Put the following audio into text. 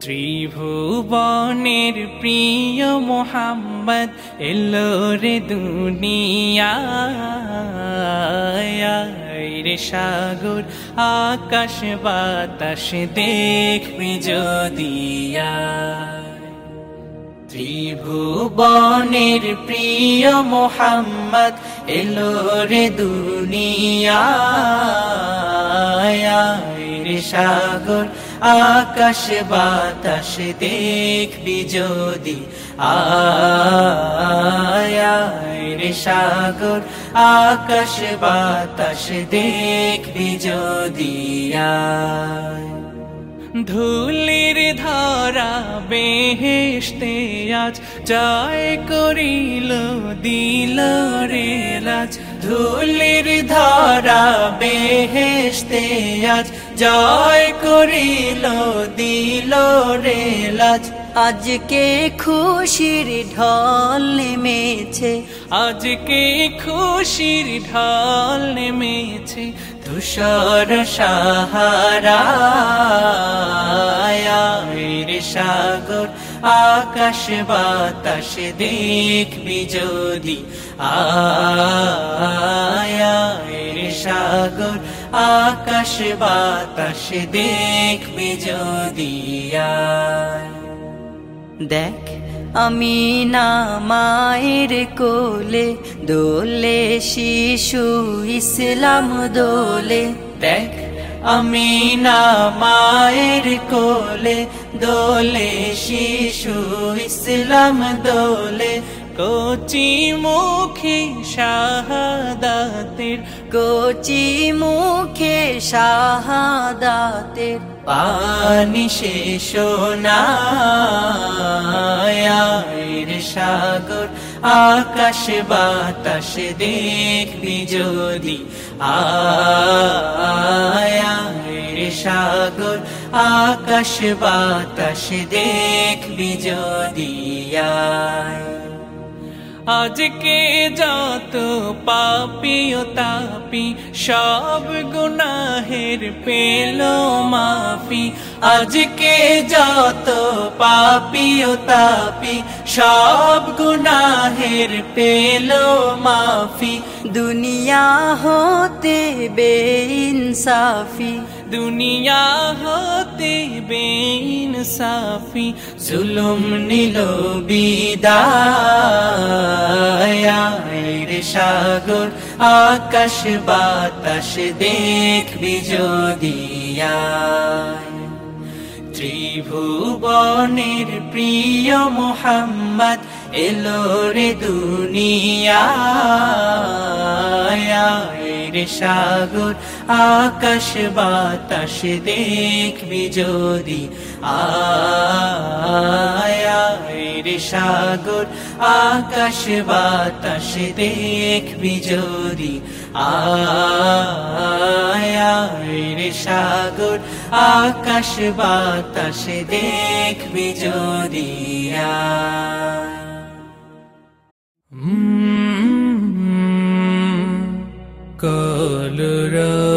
ত্রিভুবনের প্রিয় মোহাম্মদ এলো রে দুনিয়া রে সাগর, আকাশ বাতাস দেখবি যদিয়া ত্রিভুবনের প্রিয় মোহাম্মদ এলো রে দুনিয়া রে সাগর আকাশ বাতাস দেখবি যদি। আয় সাগর আকাশ বাতাস দেখবি যদি। ধুলির ধরা বেহেশতে আজ জয় করিল দিল রে রাজ। ধুলির ধরা বেহেশতে আজ জয় করিল দিল রে লাজ আজকে খুশির ঢল নেমেছে। আজকে খুশির ঢল নেমেছে ধূসর সাহারা সাগর আকাশ বাতাস দেখবি যদি। আয় রে সাগর আকাশ বাতাস দেখবি যদি। দেখ, আমি না মায়ের কোলে, দোলে শিশু ইসলাম দোলে। দেখ, আমি না মায়ের কোলে, দোলে শিশু ইসলাম দোলে। কচি মুখে শাহাদাতের, কচি মুখে শাহাদাতের পানি শেষ রে সাগর, আকাশ বাতাস দেখবি যদি। রে সাগর, আকাশ বাতাস দেখবি যদি। আজকে যত পাপি ও তাপি সব গুনাহের পেল মাফি। আজকে যত পাপি ও তাপি সব গুনাহের পেল মাফি। দুনিয়া হতে বেইনসাফি। দুনিয়া হতে বেইনসাফি জুলুম নিল বিদায় সাগর, আকাশ বাতাস যদিয়া ত্রিভুবনের প্রিয় মোহাম্মদ এলো রে দুনিয়া সাগর, আকাশ বাতাস দেখবি যদি রে সাগর আকাশ বাতাসে দেখবি যদি আয়রে সাগর আকাশ বাতাসে দেখবি যদি কলরা